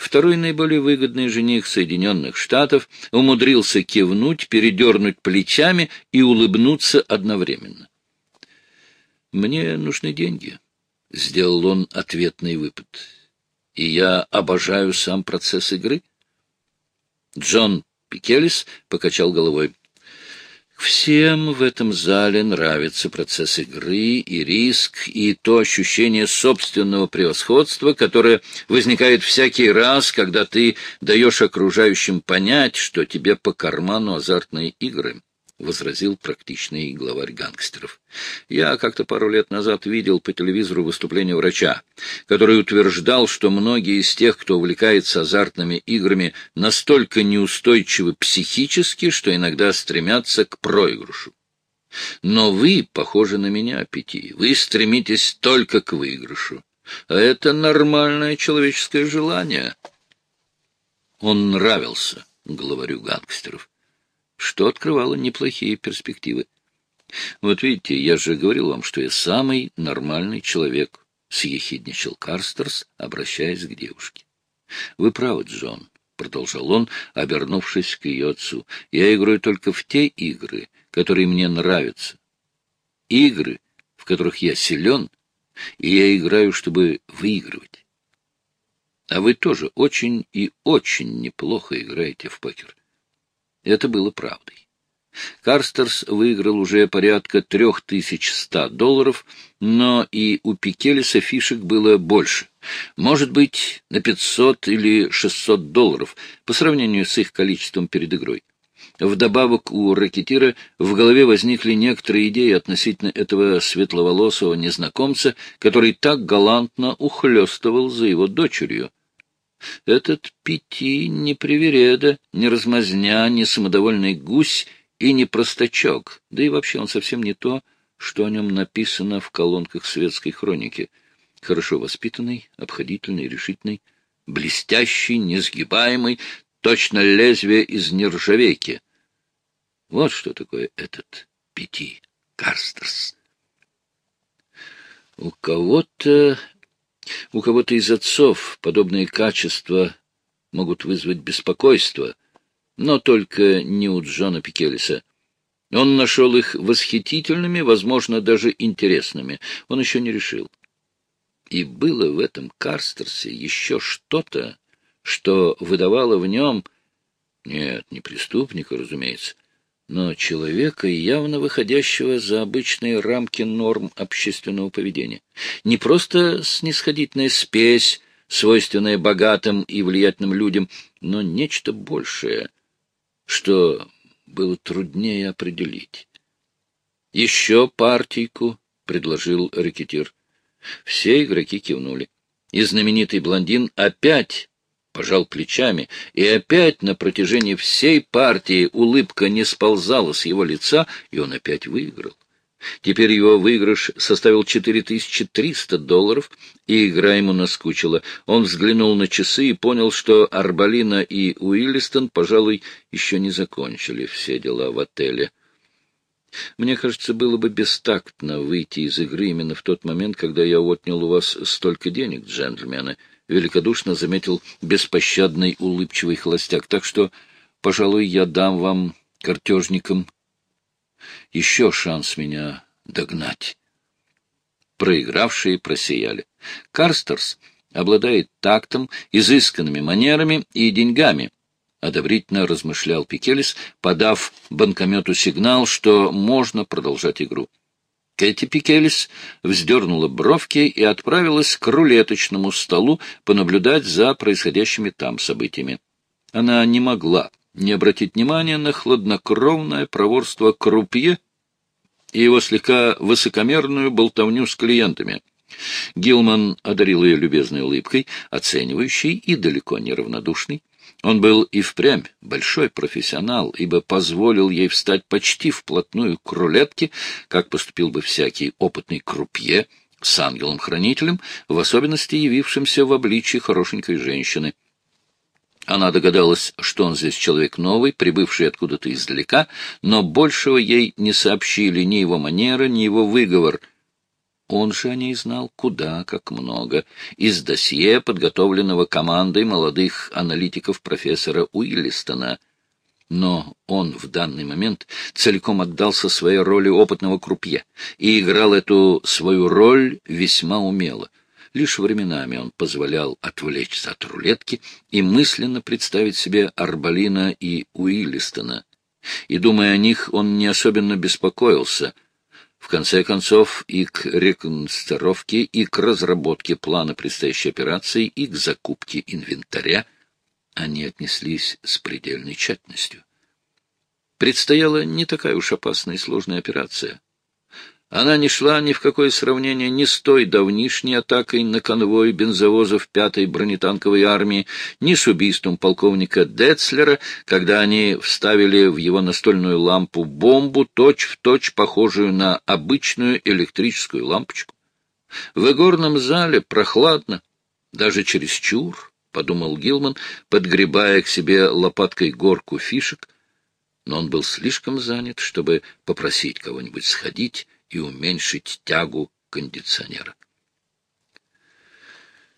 Второй наиболее выгодный жених Соединенных Штатов умудрился кивнуть, передернуть плечами и улыбнуться одновременно. «Мне нужны деньги», — сделал он ответный выпад. «И я обожаю сам процесс игры». Джон Пикелис покачал головой. Всем в этом зале нравится процесс игры и риск, и то ощущение собственного превосходства, которое возникает всякий раз, когда ты даешь окружающим понять, что тебе по карману азартные игры. — возразил практичный главарь гангстеров. «Я как-то пару лет назад видел по телевизору выступление врача, который утверждал, что многие из тех, кто увлекается азартными играми, настолько неустойчивы психически, что иногда стремятся к проигрышу. Но вы похожи на меня, Пяти, вы стремитесь только к выигрышу. А это нормальное человеческое желание». Он нравился главарю гангстеров что открывало неплохие перспективы. Вот видите, я же говорил вам, что я самый нормальный человек, — съехидничал Карстерс, обращаясь к девушке. — Вы правы, Джон, — продолжал он, обернувшись к ее отцу. — Я играю только в те игры, которые мне нравятся. Игры, в которых я силен, и я играю, чтобы выигрывать. А вы тоже очень и очень неплохо играете в покер. Это было правдой. Карстерс выиграл уже порядка трех тысяч ста долларов, но и у Пикелиса фишек было больше. Может быть, на пятьсот или шестьсот долларов по сравнению с их количеством перед игрой. Вдобавок у ракетира в голове возникли некоторые идеи относительно этого светловолосого незнакомца, который так галантно ухлёстывал за его дочерью. Этот Пяти не привереда, не размазня, не самодовольный гусь и не простачок, да и вообще он совсем не то, что о нем написано в колонках светской хроники. Хорошо воспитанный, обходительный, решительный, блестящий, несгибаемый, точно лезвие из нержавейки. Вот что такое этот Пяти Карстерс. У кого-то у кого-то из отцов подобные качества могут вызвать беспокойство, но только не у Джона Пикелиса. Он нашел их восхитительными, возможно, даже интересными. Он еще не решил. И было в этом Карстерсе еще что-то, что выдавало в нем... Нет, не преступника, разумеется, но человека, явно выходящего за обычные рамки норм общественного поведения. Не просто снисходительная спесь, свойственная богатым и влиятельным людям, но нечто большее, что было труднее определить. — Еще партийку, — предложил рэкетир. Все игроки кивнули. И знаменитый блондин опять пожал плечами, и опять на протяжении всей партии улыбка не сползала с его лица, и он опять выиграл. Теперь его выигрыш составил 4300 долларов, и игра ему наскучила. Он взглянул на часы и понял, что Арбалина и Уиллистон, пожалуй, еще не закончили все дела в отеле. Мне кажется, было бы бестактно выйти из игры именно в тот момент, когда я отнял у вас столько денег, джентльмены, великодушно заметил беспощадный улыбчивый холостяк. Так что, пожалуй, я дам вам, картежникам, еще шанс меня догнать. Проигравшие просияли. Карстерс обладает тактом, изысканными манерами и деньгами, — одобрительно размышлял Пикелис, подав банкомету сигнал, что можно продолжать игру. Кэти Пикелис вздернула бровки и отправилась к рулеточному столу понаблюдать за происходящими там событиями. Она не могла не обратить внимания на хладнокровное проворство крупье и его слегка высокомерную болтовню с клиентами. Гилман одарил ее любезной улыбкой, оценивающей и далеко не равнодушной. Он был и впрямь большой профессионал, ибо позволил ей встать почти вплотную к рулетке, как поступил бы всякий опытный крупье с ангелом-хранителем, в особенности явившимся в обличии хорошенькой женщины. Она догадалась, что он здесь человек новый, прибывший откуда-то издалека, но большего ей не сообщили ни его манера, ни его выговор. Он же о ней знал куда как много из досье, подготовленного командой молодых аналитиков профессора Уиллистона. Но он в данный момент целиком отдался своей роли опытного крупье и играл эту свою роль весьма умело. Лишь временами он позволял отвлечься от рулетки и мысленно представить себе Арбалина и Уиллистона. И, думая о них, он не особенно беспокоился — конце концов, и к реконстрировке, и к разработке плана предстоящей операции, и к закупке инвентаря они отнеслись с предельной тщательностью. Предстояла не такая уж опасная и сложная операция. Она не шла ни в какое сравнение ни с той давнишней атакой на конвой бензовозов пятой бронетанковой армии, ни с убийством полковника Децлера, когда они вставили в его настольную лампу бомбу, точь-в-точь точь похожую на обычную электрическую лампочку. В игорном зале прохладно, даже чересчур, — подумал Гилман, подгребая к себе лопаткой горку фишек, но он был слишком занят, чтобы попросить кого-нибудь сходить и уменьшить тягу кондиционера.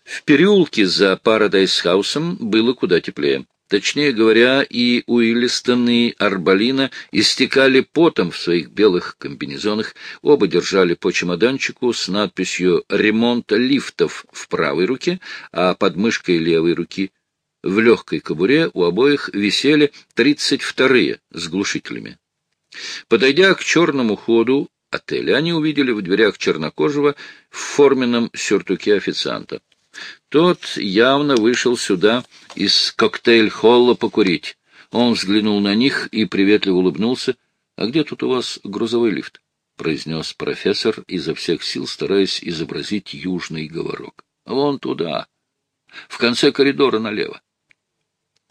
В переулке за Парадайс-хаусом было куда теплее. Точнее говоря, и Уиллистон, и Арбалина истекали потом в своих белых комбинезонах, оба держали по чемоданчику с надписью «Ремонт лифтов» в правой руке, а под мышкой левой руки в легкой кобуре у обоих висели тридцать вторые с глушителями. Подойдя к черному ходу отеля, они увидели в дверях чернокожего в форменном сюртуке официанта. Тот явно вышел сюда из коктейль-холла покурить. Он взглянул на них и приветливо улыбнулся. — А где тут у вас грузовой лифт? — произнес профессор, изо всех сил стараясь изобразить южный говорок. — Вон туда, в конце коридора налево.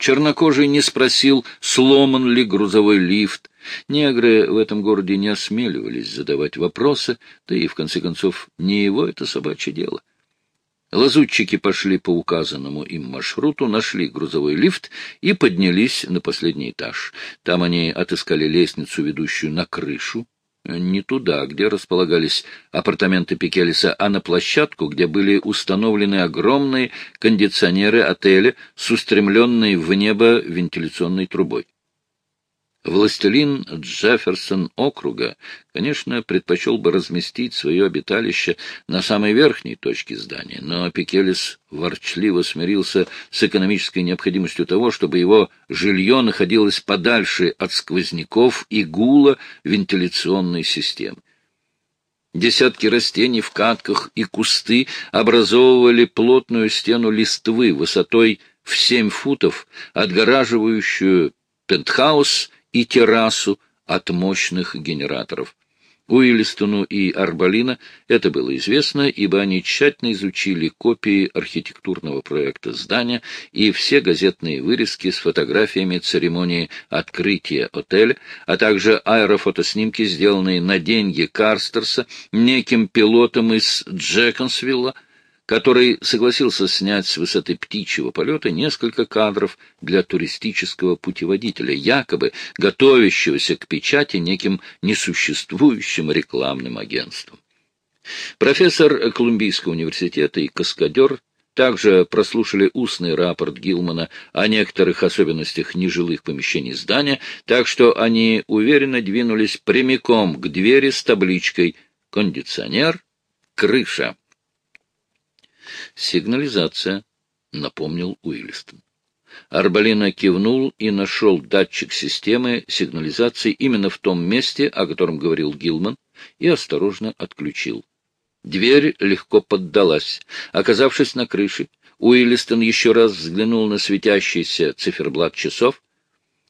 Чернокожий не спросил, сломан ли грузовой лифт. Негры в этом городе не осмеливались задавать вопросы, да и, в конце концов, не его это собачье дело. Лазутчики пошли по указанному им маршруту, нашли грузовой лифт и поднялись на последний этаж. Там они отыскали лестницу, ведущую на крышу, не туда, где располагались апартаменты Пикелиса, а на площадку, где были установлены огромные кондиционеры отеля с устремленной в небо вентиляционной трубой. Властелин Джефферсон округа, конечно, предпочел бы разместить свое обиталище на самой верхней точке здания, но Пикелис ворчливо смирился с экономической необходимостью того, чтобы его жилье находилось подальше от сквозняков и гула вентиляционной системы. Десятки растений в катках и кусты образовывали плотную стену листвы высотой в семь футов, отгораживающую пентхаус и террасу от мощных генераторов. Уиллистону и Арбалина это было известно, ибо они тщательно изучили копии архитектурного проекта здания и все газетные вырезки с фотографиями церемонии открытия отеля, а также аэрофотоснимки, сделанные на деньги Карстерса неким пилотом из Джеконсвилла, который согласился снять с высоты птичьего полета несколько кадров для туристического путеводителя, якобы готовящегося к печати неким несуществующим рекламным агентством. Профессор Колумбийского университета и каскадер также прослушали устный рапорт Гилмана о некоторых особенностях нежилых помещений здания, так что они уверенно двинулись прямиком к двери с табличкой «Кондиционер», «Крыша». «Сигнализация», — напомнил Уиллистон. Арбалина кивнул и нашел датчик системы сигнализации именно в том месте, о котором говорил Гилман, и осторожно отключил. Дверь легко поддалась. Оказавшись на крыше, Уиллистон еще раз взглянул на светящийся циферблат часов.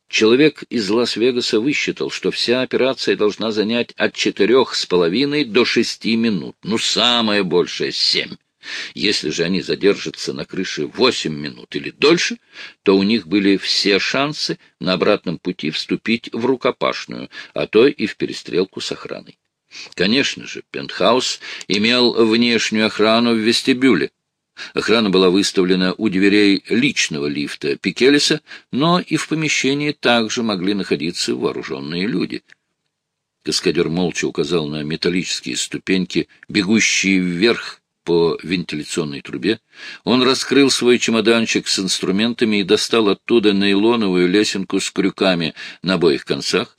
Человек из Лас-Вегаса высчитал, что вся операция должна занять от четырех с половиной до шести минут, ну, самое большее — семь. Если же они задержатся на крыше восемь минут или дольше, то у них были все шансы на обратном пути вступить в рукопашную, а то и в перестрелку с охраной. Конечно же, пентхаус имел внешнюю охрану в вестибюле. Охрана была выставлена у дверей личного лифта Пикелиса, но и в помещении также могли находиться вооруженные люди — Каскадер молча указал на металлические ступеньки, бегущие вверх по вентиляционной трубе. Он раскрыл свой чемоданчик с инструментами и достал оттуда нейлоновую лесенку с крюками на обоих концах.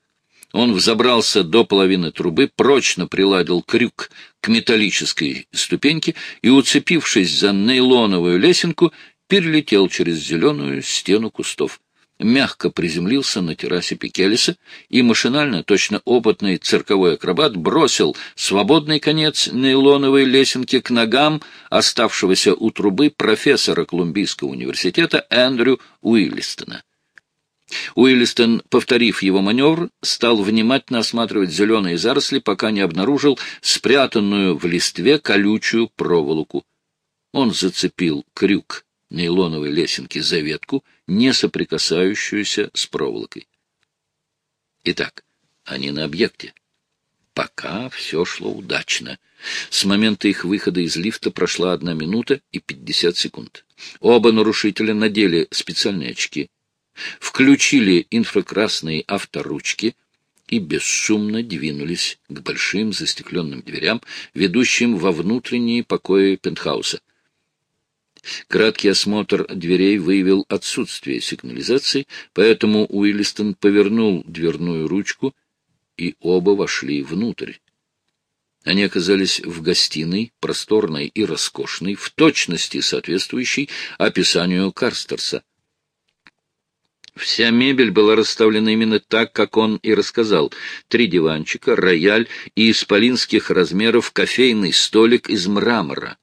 Он взобрался до половины трубы, прочно приладил крюк к металлической ступеньке и, уцепившись за нейлоновую лесенку, перелетел через зеленую стену кустов мягко приземлился на террасе Пикелиса и машинально, точно опытный цирковой акробат, бросил свободный конец нейлоновой лесенки к ногам оставшегося у трубы профессора Колумбийского университета Эндрю Уиллистона. Уиллистон, повторив его маневр, стал внимательно осматривать зеленые заросли, пока не обнаружил спрятанную в листве колючую проволоку. Он зацепил крюк нейлоновой лесенки за ветку, не соприкасающуюся с проволокой. Итак, они на объекте. Пока все шло удачно. С момента их выхода из лифта прошла одна минута и пятьдесят секунд. Оба нарушителя надели специальные очки, включили инфракрасные авторучки и бесшумно двинулись к большим застекленным дверям, ведущим во внутренние покои пентхауса — Краткий осмотр дверей выявил отсутствие сигнализации, поэтому Уиллистон повернул дверную ручку, и оба вошли внутрь. Они оказались в гостиной, просторной и роскошной, в точности соответствующей описанию Карстерса. Вся мебель была расставлена именно так, как он и рассказал. Три диванчика, рояль и исполинских размеров кофейный столик из мрамора.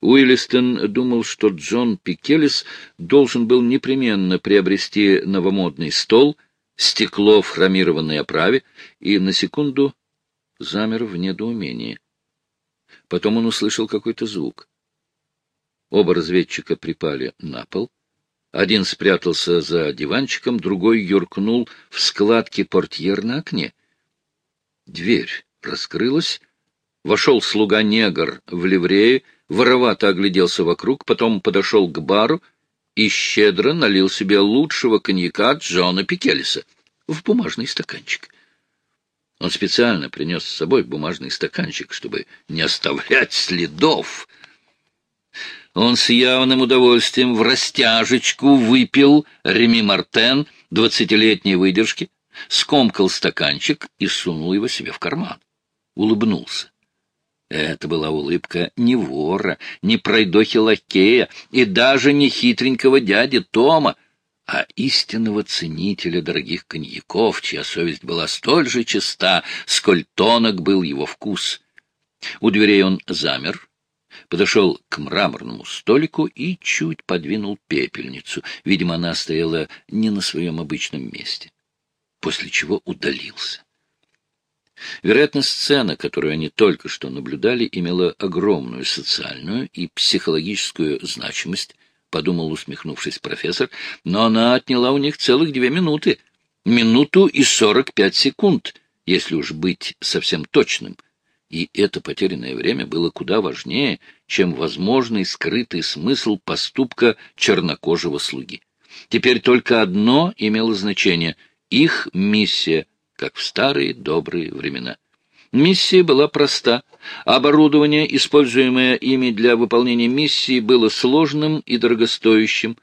Уиллистон думал, что Джон Пикелис должен был непременно приобрести новомодный стол, стекло в хромированной оправе, и на секунду замер в недоумении. Потом он услышал какой-то звук. Оба разведчика припали на пол. Один спрятался за диванчиком, другой юркнул в складки портьер на окне. Дверь раскрылась, вошел слуга-негр в ливрее, воровато огляделся вокруг, потом подошел к бару и щедро налил себе лучшего коньяка Джона Пикелиса в бумажный стаканчик. Он специально принес с собой бумажный стаканчик, чтобы не оставлять следов. Он с явным удовольствием в растяжечку выпил Реми Мартен двадцатилетней выдержки, скомкал стаканчик и сунул его себе в карман. Улыбнулся. Это была улыбка не вора, не пройдохи-лакея и даже не хитренького дяди Тома, а истинного ценителя дорогих коньяков, чья совесть была столь же чиста, сколь тонок был его вкус. У дверей он замер, подошел к мраморному столику и чуть подвинул пепельницу. Видимо, она стояла не на своем обычном месте. После чего удалился. Вероятно, сцена, которую они только что наблюдали, имела огромную социальную и психологическую значимость, — подумал, усмехнувшись профессор, — но она отняла у них целых две минуты. Минуту и сорок пять секунд, если уж быть совсем точным. И это потерянное время было куда важнее, чем возможный скрытый смысл поступка чернокожего слуги. Теперь только одно имело значение — их миссия как в старые добрые времена. Миссия была проста. Оборудование, используемое ими для выполнения миссии, было сложным и дорогостоящим.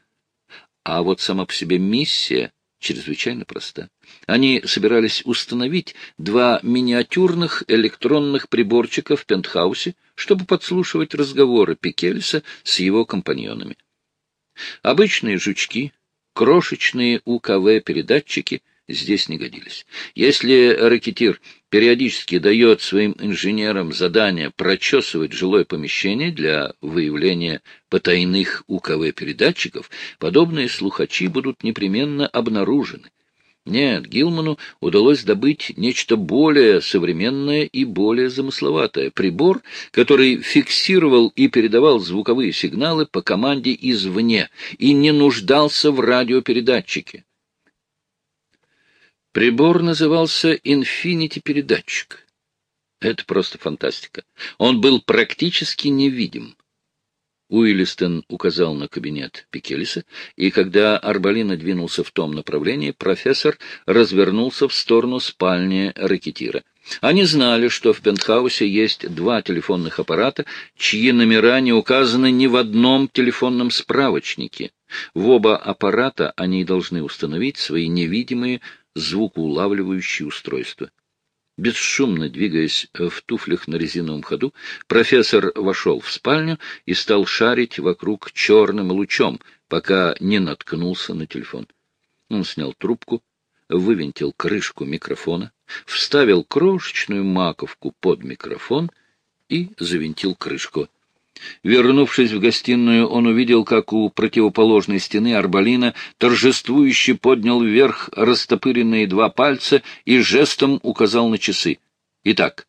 А вот сама по себе миссия чрезвычайно проста. Они собирались установить два миниатюрных электронных приборчика в пентхаусе, чтобы подслушивать разговоры Пикельса с его компаньонами. Обычные жучки, крошечные УКВ-передатчики — здесь не годились. Если ракетир периодически дает своим инженерам задание прочесывать жилое помещение для выявления потайных УКВ-передатчиков, подобные слухачи будут непременно обнаружены. Нет, Гилману удалось добыть нечто более современное и более замысловатое. Прибор, который фиксировал и передавал звуковые сигналы по команде извне и не нуждался в радиопередатчике. Прибор назывался «Инфинити-передатчик». Это просто фантастика. Он был практически невидим. Уиллистон указал на кабинет Пикелиса, и когда Арбалина двинулся в том направлении, профессор развернулся в сторону спальни ракетира. Они знали, что в пентхаусе есть два телефонных аппарата, чьи номера не указаны ни в одном телефонном справочнике. В оба аппарата они должны установить свои невидимые звукоулавливающие устройства. Бесшумно двигаясь в туфлях на резиновом ходу, профессор вошел в спальню и стал шарить вокруг черным лучом, пока не наткнулся на телефон. Он снял трубку, вывинтил крышку микрофона, вставил крошечную маковку под микрофон и завинтил крышку. Вернувшись в гостиную, он увидел, как у противоположной стены Арбалина торжествующе поднял вверх растопыренные два пальца и жестом указал на часы. Итак,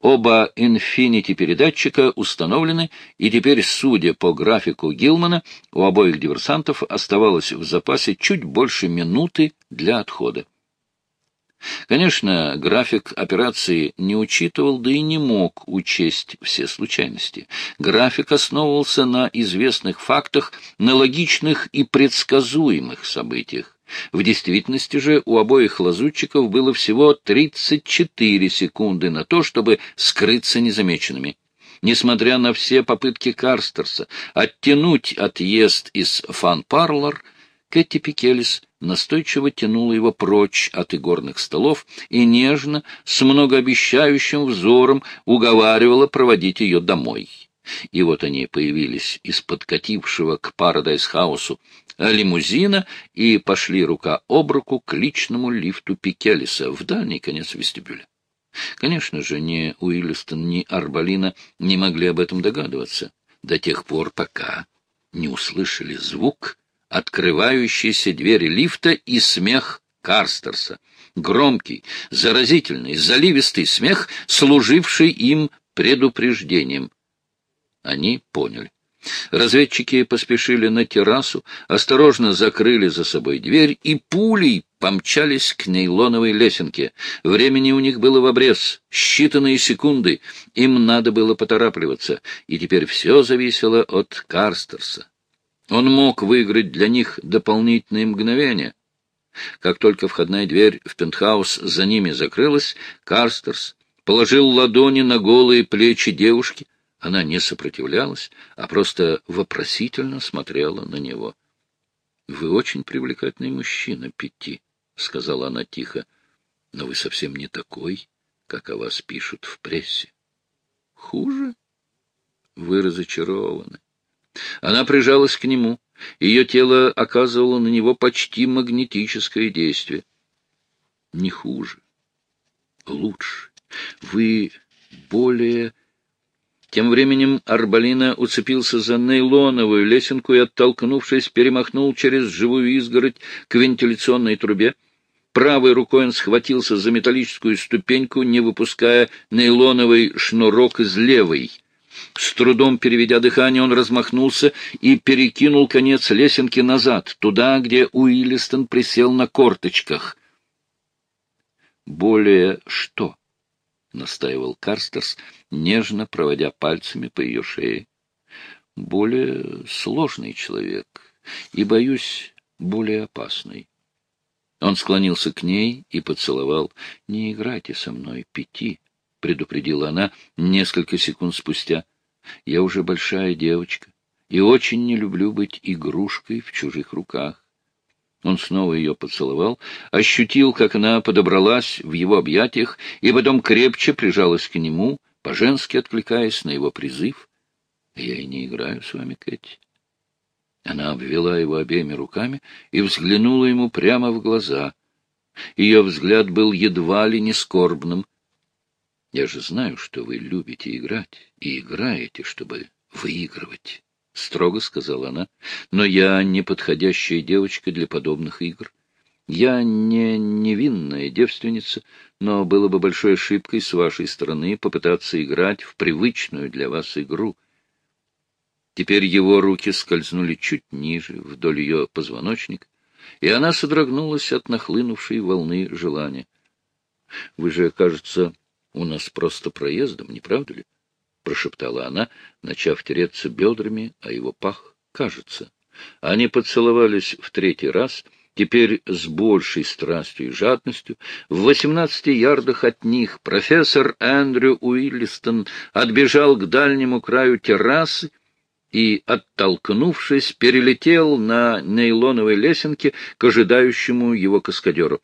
оба инфинити-передатчика установлены, и теперь, судя по графику Гилмана, у обоих диверсантов оставалось в запасе чуть больше минуты для отхода. Конечно, график операции не учитывал, да и не мог учесть все случайности. График основывался на известных фактах, на логичных и предсказуемых событиях. В действительности же у обоих лазутчиков было всего 34 секунды на то, чтобы скрыться незамеченными. Несмотря на все попытки Карстерса оттянуть отъезд из фан-парлор, Кэти Пикелис настойчиво тянула его прочь от игорных столов и нежно, с многообещающим взором уговаривала проводить ее домой. И вот они появились из подкатившего к Парадайз-хаусу лимузина и пошли рука об руку к личному лифту Пикелиса в дальний конец вестибюля. Конечно же, ни Уиллистон, ни Арбалина не могли об этом догадываться до тех пор, пока не услышали звук, открывающиеся двери лифта и смех Карстерса. Громкий, заразительный, заливистый смех, служивший им предупреждением. Они поняли. Разведчики поспешили на террасу, осторожно закрыли за собой дверь и пулей помчались к нейлоновой лесенке. Времени у них было в обрез, считанные секунды. Им надо было поторапливаться, и теперь все зависело от Карстерса. Он мог выиграть для них дополнительные мгновения. Как только входная дверь в пентхаус за ними закрылась, Карстерс положил ладони на голые плечи девушки. Она не сопротивлялась, а просто вопросительно смотрела на него. — Вы очень привлекательный мужчина, Пяти, — сказала она тихо, — но вы совсем не такой, как о вас пишут в прессе. — Хуже? Вы разочарованы. Она прижалась к нему. Ее тело оказывало на него почти магнетическое действие. Не хуже. Лучше. Вы более... Тем временем Арбалина уцепился за нейлоновую лесенку и, оттолкнувшись, перемахнул через живую изгородь к вентиляционной трубе. Правой рукой он схватился за металлическую ступеньку, не выпуская нейлоновый шнурок из левой — с трудом переведя дыхание, он размахнулся и перекинул конец лесенки назад, туда, где Уиллистон присел на корточках. «Более что?» — настаивал Карстерс, нежно проводя пальцами по ее шее. «Более сложный человек и, боюсь, более опасный». Он склонился к ней и поцеловал. «Не играйте со мной пяти», — предупредила она несколько секунд спустя. Я уже большая девочка и очень не люблю быть игрушкой в чужих руках. Он снова ее поцеловал, ощутил, как она подобралась в его объятиях, и потом крепче прижалась к нему, по-женски откликаясь на его призыв. «Я и не играю с вами, Кэти». Она обвела его обеими руками и взглянула ему прямо в глаза. Ее взгляд был едва ли не скорбным, я же знаю, что вы любите играть и играете, чтобы выигрывать, — строго сказала она. Но я не подходящая девочка для подобных игр. Я не невинная девственница, но было бы большой ошибкой с вашей стороны попытаться играть в привычную для вас игру. Теперь его руки скользнули чуть ниже, вдоль ее позвоночника, и она содрогнулась от нахлынувшей волны желания. Вы же, кажется, у нас просто проездом, не правда ли? прошептала она, начав тереться бедрами о его пах. «Кажется». Они поцеловались в третий раз, теперь с большей страстью и жадностью. В восемнадцати ярдах от них профессор Эндрю Уиллистон отбежал к дальнему краю террасы и, оттолкнувшись, перелетел на нейлоновой лесенке к ожидающему его каскадеру.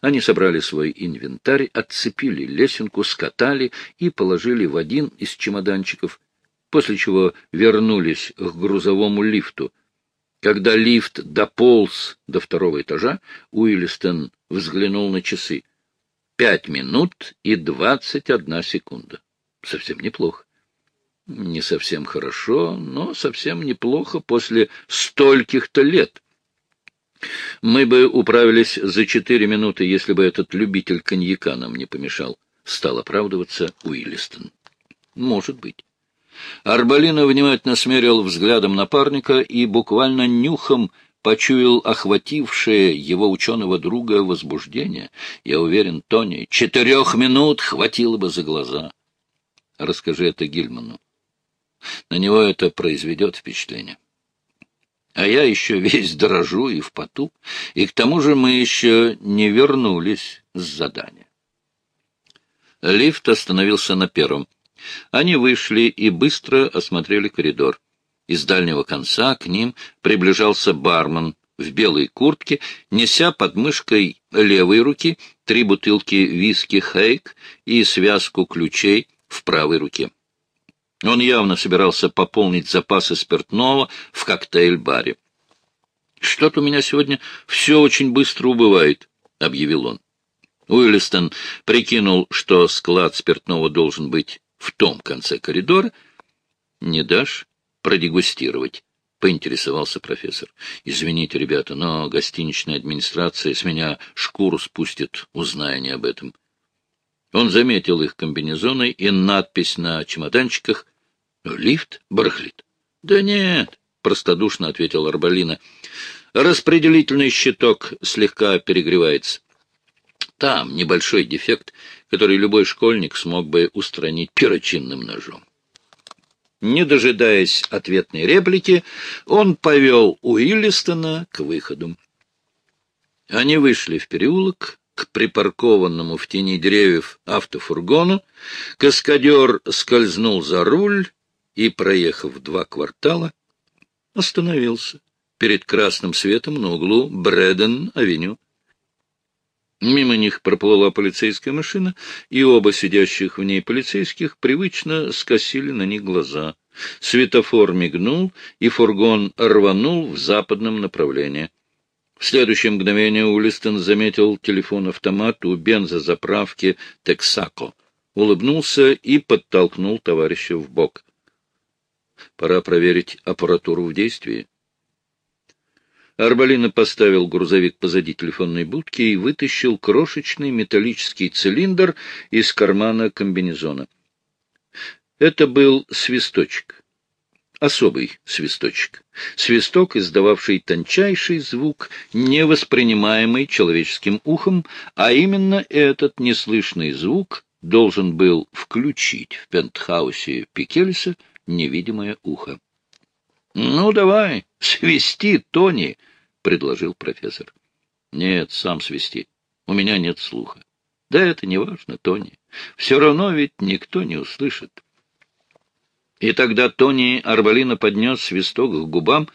Они собрали свой инвентарь, отцепили лесенку, скатали и положили в один из чемоданчиков, после чего вернулись к грузовому лифту. Когда лифт дополз до второго этажа, Уиллистон взглянул на часы. Пять минут и двадцать одна секунда. Совсем неплохо. Не совсем хорошо, но совсем неплохо после стольких-то лет. Мы бы управились за четыре минуты, если бы этот любитель коньяка нам не помешал. Стал оправдываться Уиллистон. Может быть. Арбалина внимательно смерил взглядом напарника и буквально нюхом почуял охватившее его ученого друга возбуждение. Я уверен, Тони, четырех минут хватило бы за глаза. Расскажи это Гильману. На него это произведет впечатление. А я еще весь дрожу и в поту, и к тому же мы еще не вернулись с задания. Лифт остановился на первом. Они вышли и быстро осмотрели коридор. Из дальнего конца к ним приближался бармен в белой куртке, неся под мышкой левой руки три бутылки виски «Хейк» и связку ключей в правой руке. Он явно собирался пополнить запасы спиртного в коктейль-баре. — Что-то у меня сегодня все очень быстро убывает, — объявил он. Уиллистон прикинул, что склад спиртного должен быть в том конце коридора. — Не дашь продегустировать? — поинтересовался профессор. — Извините, ребята, но гостиничная администрация с меня шкуру спустит, узная не об этом. — он заметил их комбинезоны и надпись на чемоданчиках «Лифт барахлит». «Да нет», — простодушно ответил Арбалина. «Распределительный щиток слегка перегревается. Там небольшой дефект, который любой школьник смог бы устранить перочинным ножом». Не дожидаясь ответной реплики, он повел Уиллистона к выходу. Они вышли в переулок, к припаркованному в тени деревьев автофургону, каскадер скользнул за руль и, проехав два квартала, остановился перед красным светом на углу Брэден-авеню. Мимо них проплыла полицейская машина, и оба сидящих в ней полицейских привычно скосили на них глаза. Светофор мигнул, и фургон рванул в западном направлении. В следующее мгновение Улистон заметил телефон-автомат у бензозаправки «Тексако», улыбнулся и подтолкнул товарища в бок. Пора проверить аппаратуру в действии. Арбалина поставил грузовик позади телефонной будки и вытащил крошечный металлический цилиндр из кармана комбинезона. Это был свисточек особый свисточек. Свисток, издававший тончайший звук, невоспринимаемый человеческим ухом, а именно этот неслышный звук должен был включить в пентхаусе Пикельса невидимое ухо. — Ну, давай, свисти, Тони, — предложил профессор. — Нет, сам свисти. У меня нет слуха. Да это не важно, Тони. Все равно ведь никто не услышит. И тогда Тони Арбалина поднес свисток к губам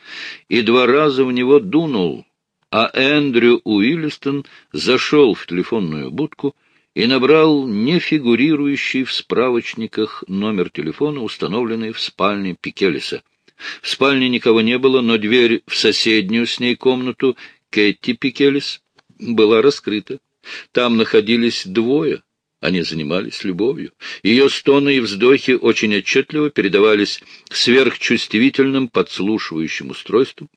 и два раза в него дунул, а Эндрю Уиллистон зашел в телефонную будку и набрал нефигурирующий в справочниках номер телефона, установленный в спальне Пикелиса. В спальне никого не было, но дверь в соседнюю с ней комнату Кэти Пикелис была раскрыта. Там находились двое — они занимались любовью. Ее стоны и вздохи очень отчетливо передавались сверхчувствительным подслушивающим устройством.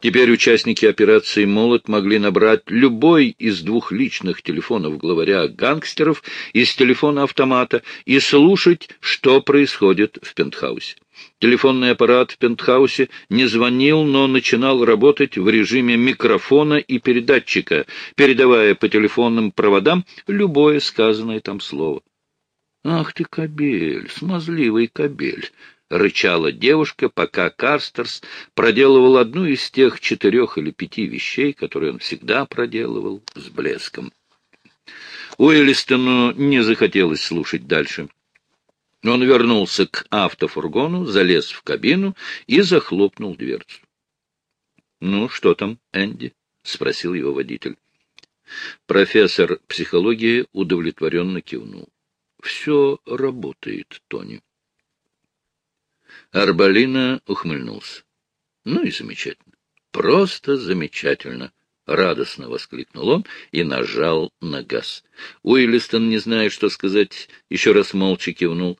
Теперь участники операции «Молот» могли набрать любой из двух личных телефонов главаря гангстеров из телефона автомата и слушать, что происходит в пентхаусе. Телефонный аппарат в пентхаусе не звонил, но начинал работать в режиме микрофона и передатчика, передавая по телефонным проводам любое сказанное там слово. «Ах ты, кобель, смазливый кобель!» — рычала девушка, пока Карстерс проделывал одну из тех четырех или пяти вещей, которые он всегда проделывал с блеском. Уэллистону не захотелось слушать дальше. Он вернулся к автофургону, залез в кабину и захлопнул дверцу. — Ну, что там, Энди? — спросил его водитель. Профессор психологии удовлетворенно кивнул. — Все работает, Тони. Арбалина ухмыльнулся. — Ну и замечательно. Просто замечательно. — радостно воскликнул он и нажал на газ. Уиллистон, не зная, что сказать, еще раз молча кивнул.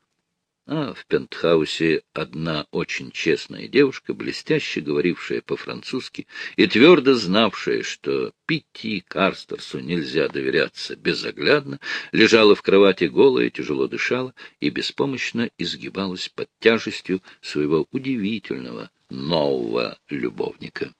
А в пентхаусе одна очень честная девушка, блестяще говорившая по-французски и твердо знавшая, что Питти Карстерсу нельзя доверяться безоглядно, лежала в кровати голая, тяжело дышала и беспомощно изгибалась под тяжестью своего удивительного нового любовника.